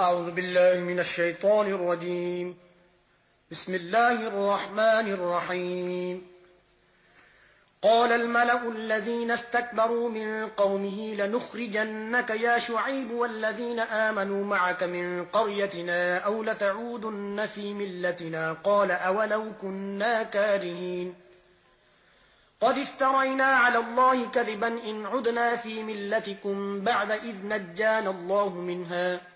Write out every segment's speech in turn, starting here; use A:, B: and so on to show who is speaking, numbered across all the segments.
A: أعوذ بالله من الشيطان الرجيم. بسم الله الرحمن الرحيم. قال الملأ الذين استكبروا من قومه لنخرجنك يا شعيب والذين آمنوا معك من قريتنا أو لتعودن في ملتنا. قال أولو كنا كارهين. قد افترينا على الله كذبا إن عدنا في ملتكم بعد إذ نجان الله منها.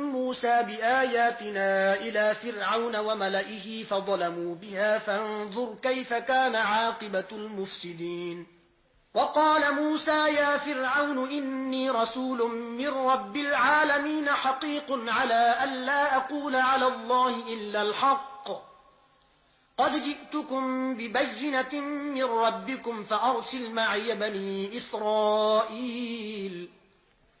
A: موسى بآياتنا إلى فرعون وملئه فظلموا بها فانظر كيف كان عاقبة المفسدين. وقال موسى يا فرعون إني رسول من رب العالمين حقيق على أن لا أقول على الله إلا الحق. قد جئتكم ببينة من ربكم فأرسل معي بني إسرائيل.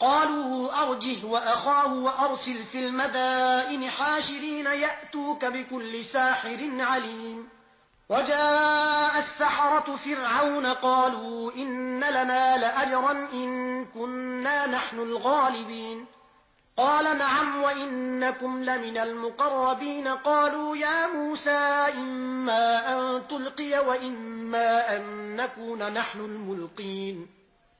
A: قالوا أرجه وأخاه وأرسل في المدائن حاشرين يأتوك بكل ساحر عليم. وجاء السحرة فرعون قالوا إن لنا لأجرا إن كنا نحن الغالبين. قال نعم وإنكم لمن المقربين. قالوا يا موسى إما أن تلقي وإما أن نكون نحن الملقين.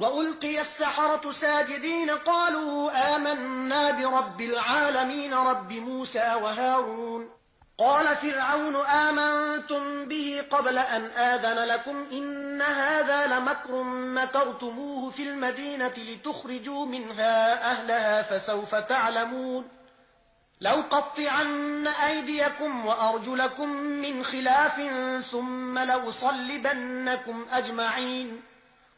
A: وألقي السحرة ساجدين قالوا آمنا برب العالمين رب موسى وهارون قال فرعون آمنتم به قبل أن آذن لكم إن هذا لمكر مكرتموه في المدينة لتخرجوا منها أهلها فسوف تعلمون لو قطعن أيديكم وأرجلكم من خلاف ثم لو صلبنكم أجمعين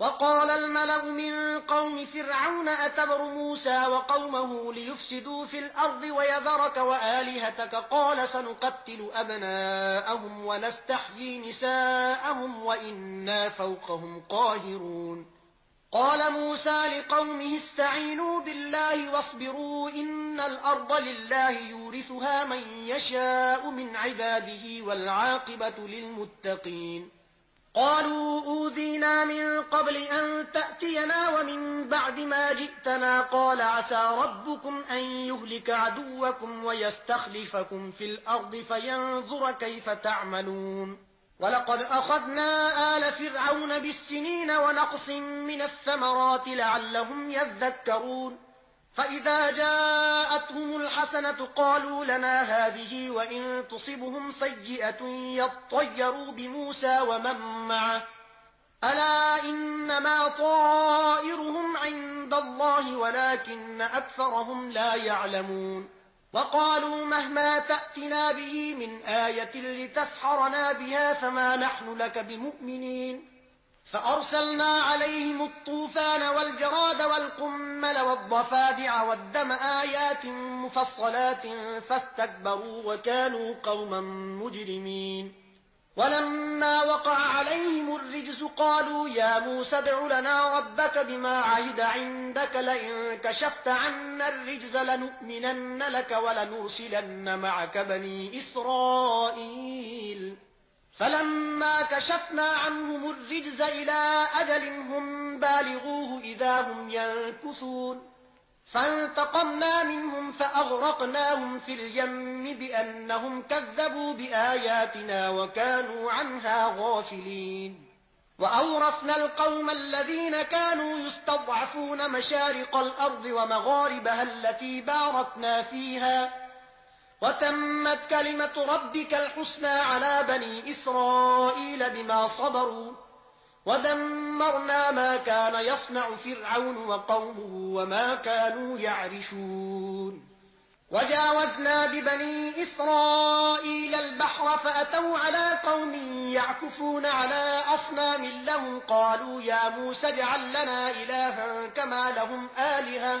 A: وقال الملأ من قوم فرعون أتبر موسى وقومه ليفسدوا في الأرض ويذرك وآلهتك؟ قال سنقتل أبناءهم ونستحيي نساءهم وإنا فوقهم قاهرون. قال موسى لقومه استعينوا بالله واصبروا إن الأرض لله يورثها من يشاء من عباده والعاقبة للمتقين. قالوا أوذينا من قبل أن تأتينا ومن بعد ما جئتنا قال عسى ربكم أن يهلك عدوكم ويستخلفكم في الأرض فينظر كيف تعملون ولقد أخذنا آل فرعون بالسنين ونقص من الثمرات لعلهم يذكرون فإذا جاءتهم الحسنة قالوا لنا هذه وإن تصبهم سيئة يطيروا بموسى ومن معه ألا إنما طائرهم عند الله ولكن أكثرهم لا يعلمون وقالوا مهما تأتنا به من آية لتسحرنا بها فما نحن لك بمؤمنين فأرسلنا عليهم الطوفان والجراد والقمل والضفادع والدم آيات مفصلات فاستكبروا وكانوا قوما مجرمين. ولما وقع عليهم الرجز قالوا يا موسى دع لنا ربك بما عهد عندك لئن كشفت عنا الرجز لنؤمنن لك ولنرسلن معك بني إسرائيل. فلما كشفنا عنهم الرجز إلى أجل هم بالغوه إذا هم ينكثون. فانتقمنا منهم فأغرقناهم في اليم بأنهم كذبوا بآياتنا وكانوا عنها غافلين. وأورثنا القوم الذين كانوا يستضعفون مشارق الأرض ومغاربها التي باركنا فيها. وتمت كلمة ربك الحسنى على بني إسرائيل بما صبروا ودمرنا ما كان يصنع فرعون وقومه وما كانوا يعرشون. وجاوزنا ببني إسرائيل البحر فأتوا على قوم يعكفون على أصنام لهم قالوا يا موسى جعل لنا إلها كما لهم آلهة.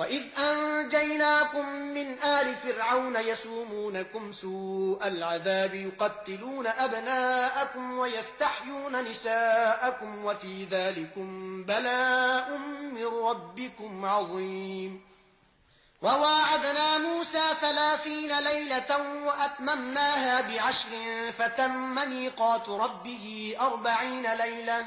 A: وَإِذْ أَنْجَيْنَاكُمْ مِنْ آلِ فِرْعَوْنَ يَسُومُونَكُمْ سُوءَ الْعَذَابِ يُقَتِّلُونَ أَبْنَاءَكُمْ وَيَسْتَحْيُونَ نِسَاءَكُمْ وَفِي ذَلِكُمْ بَلَاءٌ مِنْ رَبِّكُمْ عَظِيمٌ وواعدنا موسى ثلاثين ليلة وأتممناها بعشر فتم ميقات ربه أربعين ليلة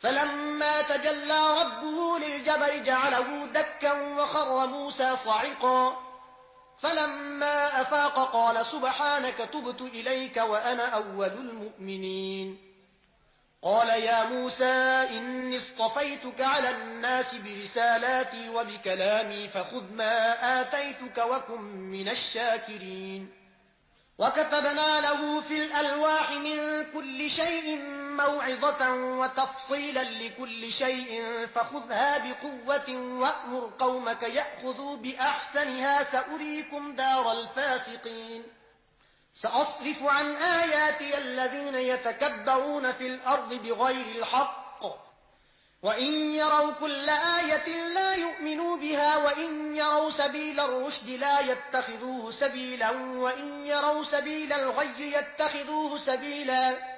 A: فلما تجلى ربه للجبل جعله دكا وخر موسى صعقا فلما أفاق قال سبحانك تبت إليك وأنا أول المؤمنين. قال يا موسى إني اصطفيتك على الناس برسالاتي وبكلامي فخذ ما آتيتك وكن من الشاكرين. وكتبنا له في الألواح من كل شيء موعظة وتفصيلا لكل شيء فخذها بقوة وأمر قومك يأخذوا بأحسنها سأريكم دار الفاسقين. سأصرف عن آياتي الذين يتكبرون في الأرض بغير الحق. وإن يروا كل آية لا يؤمنوا بها وإن يروا سبيل الرشد لا يتخذوه سبيلا وإن يروا سبيل الغي يتخذوه سبيلا.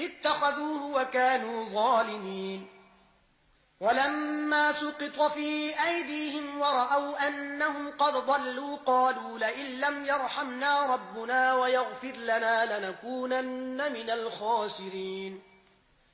A: اتخذوه وكانوا ظالمين. ولما سقط في أيديهم ورأوا أنهم قد ضلوا قالوا لئن لم يرحمنا ربنا ويغفر لنا لنكونن من الخاسرين.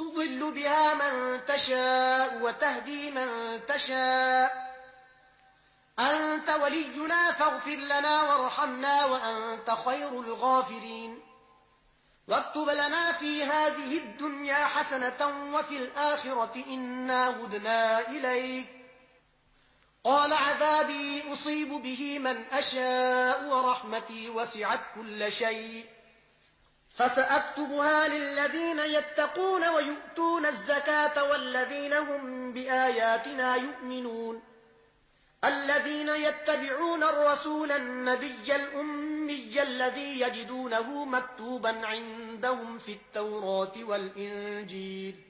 A: تضل بها من تشاء وتهدي من تشاء. أنت ولينا فاغفر لنا وارحمنا وأنت خير الغافرين. واكتب لنا في هذه الدنيا حسنة وفي الآخرة إنا هدنا إليك. قال عذابي أصيب به من أشاء ورحمتي وسعت كل شيء. فسأكتبها للذين يتقون ويؤتون الزكاة والذين هم بآياتنا يؤمنون. الذين يتبعون الرسول النبي الأمي الذي يجدونه مكتوبا عندهم في التوراة والإنجيل.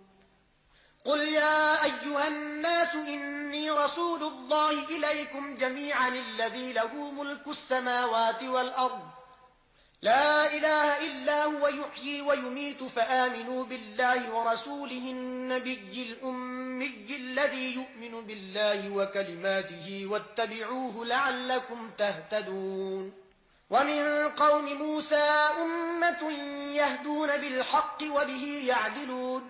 A: قل يا أيها الناس إني رسول الله إليكم جميعا الذي له ملك السماوات والأرض. لا إله إلا هو يحيي ويميت فآمنوا بالله ورسوله النبي الأمي الذي يؤمن بالله وكلماته واتبعوه لعلكم تهتدون. ومن قوم موسى أمة يهدون بالحق وبه يعدلون.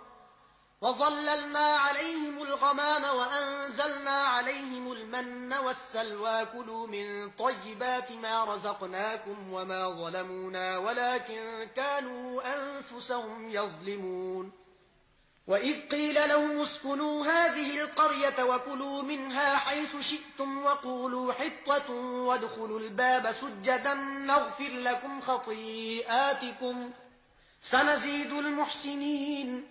A: وظللنا عليهم الغمام وأنزلنا عليهم المن والسلوى. كلوا من طيبات ما رزقناكم وما ظلمونا ولكن كانوا أنفسهم يظلمون. وإذ قيل لهم اسكنوا هذه القرية وكلوا منها حيث شئتم وقولوا حطة وادخلوا الباب سجدا نغفر لكم خطيئاتكم. سنزيد المحسنين.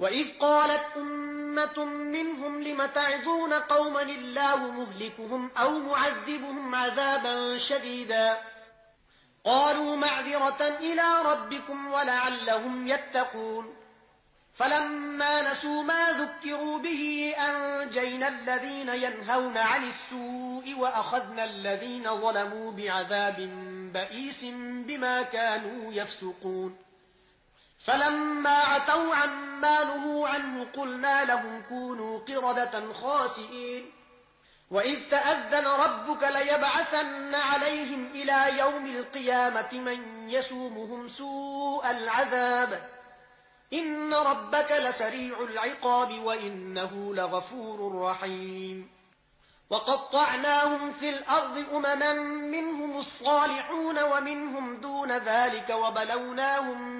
A: وَإِذْ قَالَتْ أُمَّةٌ مِّنْهُمْ لِمَ تَعْذُونَ قَوْمًا اللَّهُ مُهْلِكُهُمْ أَوْ مُعَذِّبُهُمْ عَذَابًا شَدِيدًا قالوا معذرة إلى ربكم ولعلهم يتقون فلما نسوا ما ذكروا به أنجينا الذين ينهون عن السوء وأخذنا الذين ظلموا بعذاب بئيس بما كانوا يفسقون فلما عتوا عما نهوا عنه قلنا لهم كونوا قردة خاسئين. وإذ تأذن ربك ليبعثن عليهم إلى يوم القيامة من يسومهم سوء العذاب. إن ربك لسريع العقاب وإنه لغفور رحيم. وقطعناهم في الأرض أمما منهم الصالحون ومنهم دون ذلك وبلوناهم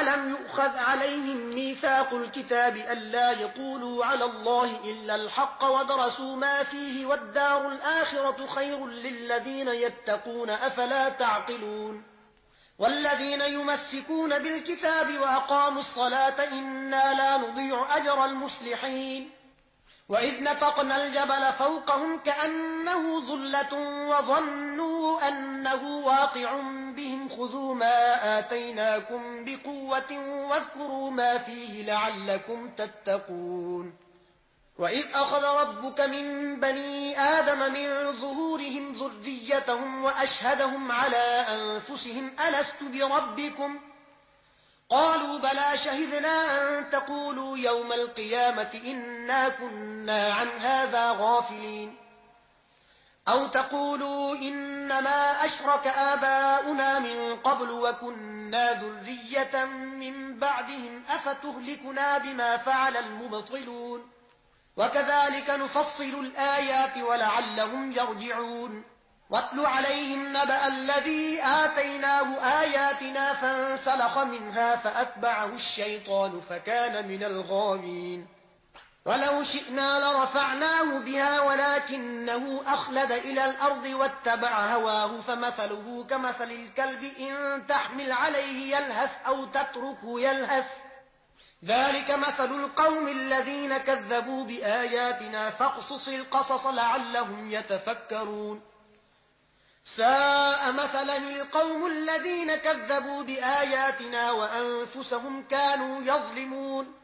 A: ألم يؤخذ عليهم ميثاق الكتاب ألا يقولوا على الله إلا الحق ودرسوا ما فيه والدار الآخرة خير للذين يتقون أفلا تعقلون والذين يمسكون بالكتاب وأقاموا الصلاة إنا لا نضيع أجر المصلحين وإذ نتقن الجبل فوقهم كأنه ظلة وظنوا أنه واقع بهم خذوا ما آتيناكم بقوة واذكروا ما فيه لعلكم تتقون. وإذ أخذ ربك من بني آدم من ظهورهم ذريتهم وأشهدهم على أنفسهم ألست بربكم؟ قالوا بلى شهدنا أن تقولوا يوم القيامة إنا كنا عن هذا غافلين. أو تقولوا إن إنما أشرك آباؤنا من قبل وكنا ذرية من بعدهم أفتهلكنا بما فعل المبطلون وكذلك نفصل الآيات ولعلهم يرجعون واتل عليهم نبأ الذي آتيناه آياتنا فانسلخ منها فأتبعه الشيطان فكان من الغامين ولو شئنا لرفعناه بها ولكنه أخلد إلى الأرض واتبع هواه فمثله كمثل الكلب إن تحمل عليه يلهث أو تتركه يلهث. ذلك مثل القوم الذين كذبوا بآياتنا فاقصص القصص لعلهم يتفكرون. ساء مثلا القوم الذين كذبوا بآياتنا وأنفسهم كانوا يظلمون.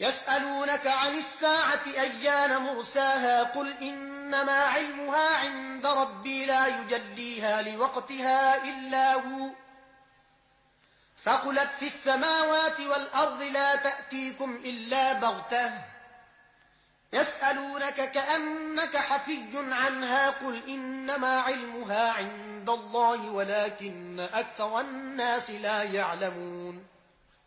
A: يسألونك عن الساعة أيان مرساها قل إنما علمها عند ربي لا يجليها لوقتها إلا هو فقلت في السماوات والأرض لا تأتيكم إلا بغتة يسألونك كأنك حفي عنها قل إنما علمها عند الله ولكن أكثر الناس لا يعلمون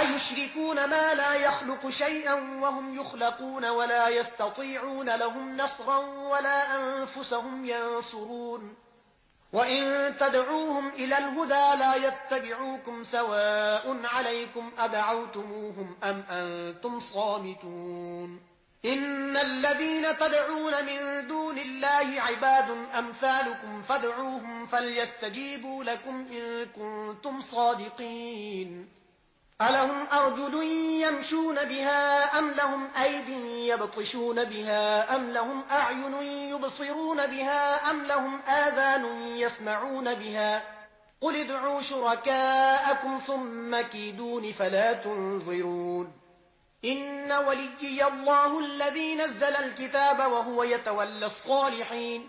A: أيشركون ما لا يخلق شيئا وهم يخلقون ولا يستطيعون لهم نصرا ولا أنفسهم ينصرون وإن تدعوهم إلى الهدى لا يتبعوكم سواء عليكم أدعوتموهم أم أنتم صامتون إن الذين تدعون من دون الله عباد أمثالكم فادعوهم فليستجيبوا لكم إن كنتم صادقين ألهم أرجل يمشون بها أم لهم أيد يبطشون بها أم لهم أعين يبصرون بها أم لهم آذان يسمعون بها قل ادعوا شركاءكم ثم كيدون فلا تنظرون إن وليي الله الذي نزل الكتاب وهو يتولى الصالحين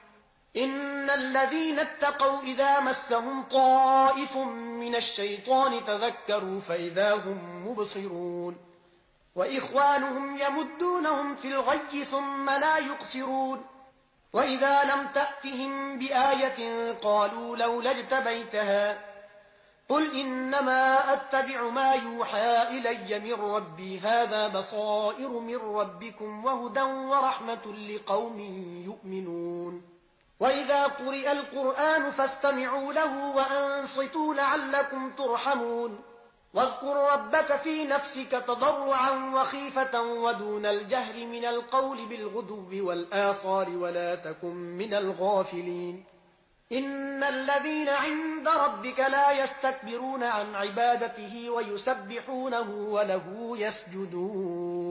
A: إن الذين اتقوا إذا مسهم طائف من الشيطان تذكروا فإذا هم مبصرون وإخوانهم يمدونهم في الغي ثم لا يقصرون وإذا لم تأتهم بآية قالوا لولا اجتبيتها قل إنما أتبع ما يوحى إلي من ربي هذا بصائر من ربكم وهدى ورحمة لقوم يؤمنون وَإِذَا قُرِئَ الْقُرْآنُ فَاسْتَمِعُوا لَهُ وَأَنصِتُوا لَعَلَّكُمْ تُرْحَمُونَ واذكر ربك في نفسك تضرعا وخيفة ودون الجهر من القول بالغدو والآصار ولا تكن من الغافلين إن الذين عند ربك لا يستكبرون عن عبادته ويسبحونه وله يسجدون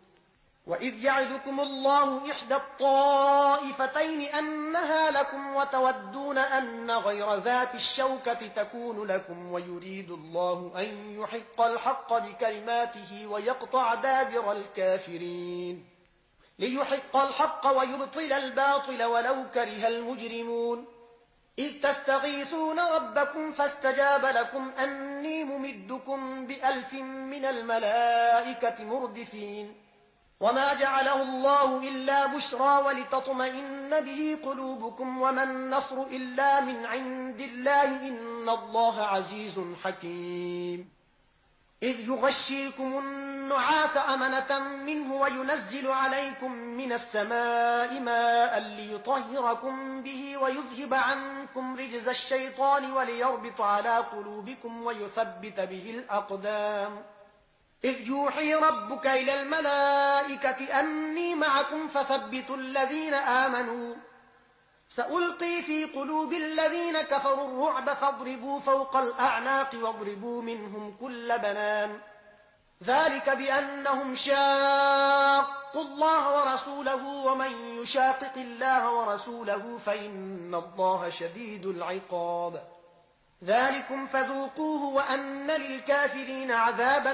A: وَإِذْ يَعِدُكُمُ اللَّهُ إِحْدَى الطَّائِفَتَيْنِ أَنَّهَا لَكُمْ وَتَوَدُّونَ أَنَّ غَيْرَ ذَاتِ الشَّوْكَةِ تَكُونُ لَكُمْ وَيُرِيدُ اللَّهُ أَن يُحِقَّ الْحَقَّ بِكَلِمَاتِهِ وَيَقْطَعَ دَابِرَ الْكَافِرِينَ لِيُحِقَّ الْحَقَّ وَيُبْطِلَ الْبَاطِلَ وَلَوْ كَرِهَ الْمُجْرِمُونَ إِذْ تَسْتَغِيثُونَ رَبَّكُمْ فَاسْتَجَابَ لَكُمْ أَنِّي مُمِدُّكُمْ بِأَلْفٍ مِّنَ الْمَلَائِكَةِ مُرْدِفِينَ وما جعله الله إلا بشرى ولتطمئن به قلوبكم وما النصر إلا من عند الله إن الله عزيز حكيم. إذ يغشيكم النعاس أمنة منه وينزل عليكم من السماء ماء ليطهركم به ويذهب عنكم رجز الشيطان وليربط على قلوبكم ويثبت به الأقدام. إذ يوحي ربك إلى الملائكة أني معكم فثبتوا الذين آمنوا. سألقي في قلوب الذين كفروا الرعب فاضربوا فوق الأعناق واضربوا منهم كل بنان. ذلك بأنهم شاقوا الله ورسوله ومن يشاقق الله ورسوله فإن الله شديد العقاب. ذلكم فذوقوه وأن للكافرين عذابا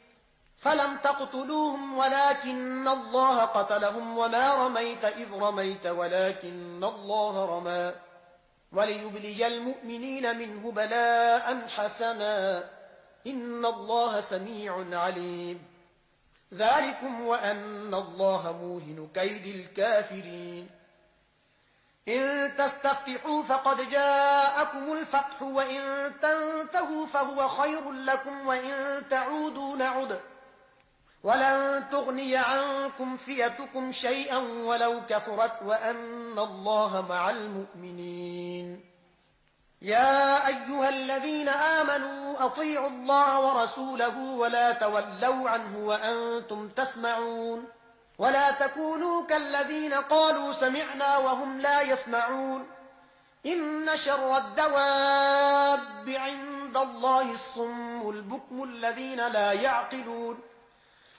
A: فلم تقتلوهم ولكن الله قتلهم وما رميت إذ رميت ولكن الله رمى وليبلي المؤمنين منه بلاء حسنا إن الله سميع عليم ذلكم وأن الله موهن كيد الكافرين إن تستفتحوا فقد جاءكم الفتح وإن تنتهوا فهو خير لكم وإن تعودوا نعده ولن تغني عنكم فئتكم شيئا ولو كثرت وأن الله مع المؤمنين. يا أيها الذين آمنوا أطيعوا الله ورسوله ولا تولوا عنه وأنتم تسمعون. ولا تكونوا كالذين قالوا سمعنا وهم لا يسمعون. إن شر الدواب عند الله الصم البكم الذين لا يعقلون.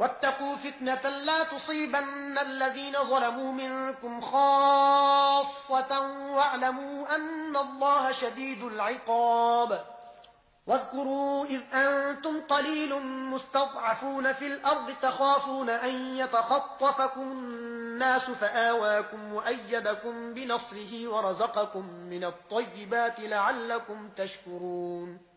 A: واتقوا فتنة لا تصيبن الذين ظلموا منكم خاصة واعلموا أن الله شديد العقاب. واذكروا إذ أنتم قليل مستضعفون في الأرض تخافون أن يتخطفكم الناس فآواكم وأيدكم بنصره ورزقكم من الطيبات لعلكم تشكرون.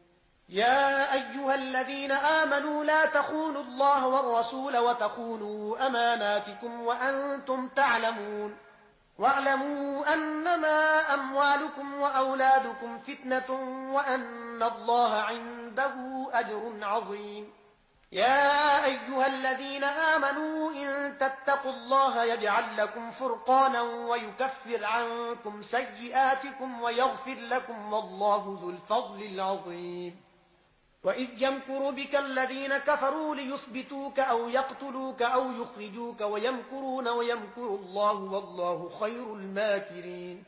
A: يا أيها الذين آمنوا لا تخونوا الله والرسول وتخونوا أماناتكم وأنتم تعلمون واعلموا أنما أموالكم وأولادكم فتنة وأن الله عنده أجر عظيم يا أيها الذين آمنوا إن تتقوا الله يجعل لكم فرقانا ويكفر عنكم سيئاتكم ويغفر لكم والله ذو الفضل العظيم وَإِذْ يَمْكُرُ بِكَ الَّذِينَ كَفَرُوا لِيُثْبِتُوكَ أَوْ يَقْتُلُوكَ أَوْ يُخْرِجُوكَ وَيَمْكُرُونَ وَيَمْكُرُ اللَّهُ وَاللَّهُ خَيْرُ الْمَاكِرِينَ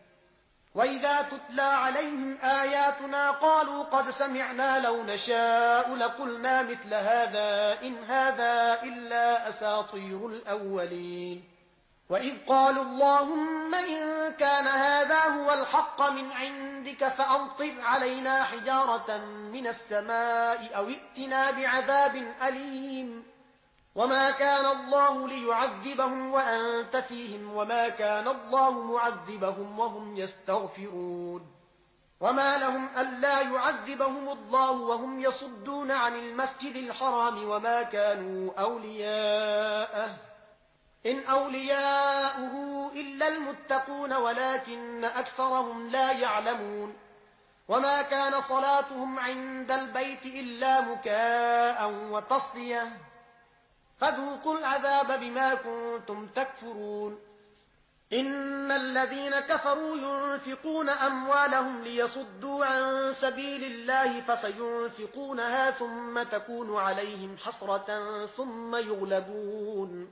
A: وَإِذَا تُتْلَى عَلَيْهِمْ آيَاتُنَا قَالُوا قَدْ سَمِعْنَا لَوْ نَشَاءُ لَقُلْنَا مِثْلَ هَذَا إِنْ هَذَا إِلَّا أَسَاطِيرُ الْأَوَّلِينَ وَإِذْ قَالُوا اللَّهُمَّ إِنْ كَانَ هَذَا هُوَ الْحَقُّ الحق من عندك فأمطر علينا حجارة من السماء أو ائتنا بعذاب أليم. وما كان الله ليعذبهم وأنت فيهم وما كان الله معذبهم وهم يستغفرون. وما لهم ألا يعذبهم الله وهم يصدون عن المسجد الحرام وما كانوا أولياءه. إن أولياؤه إلا المتقون ولكن أكثرهم لا يعلمون وما كان صلاتهم عند البيت إلا مكاء وتصلية فذوقوا العذاب بما كنتم تكفرون إن الذين كفروا ينفقون أموالهم ليصدوا عن سبيل الله فسينفقونها ثم تكون عليهم حسرة ثم يغلبون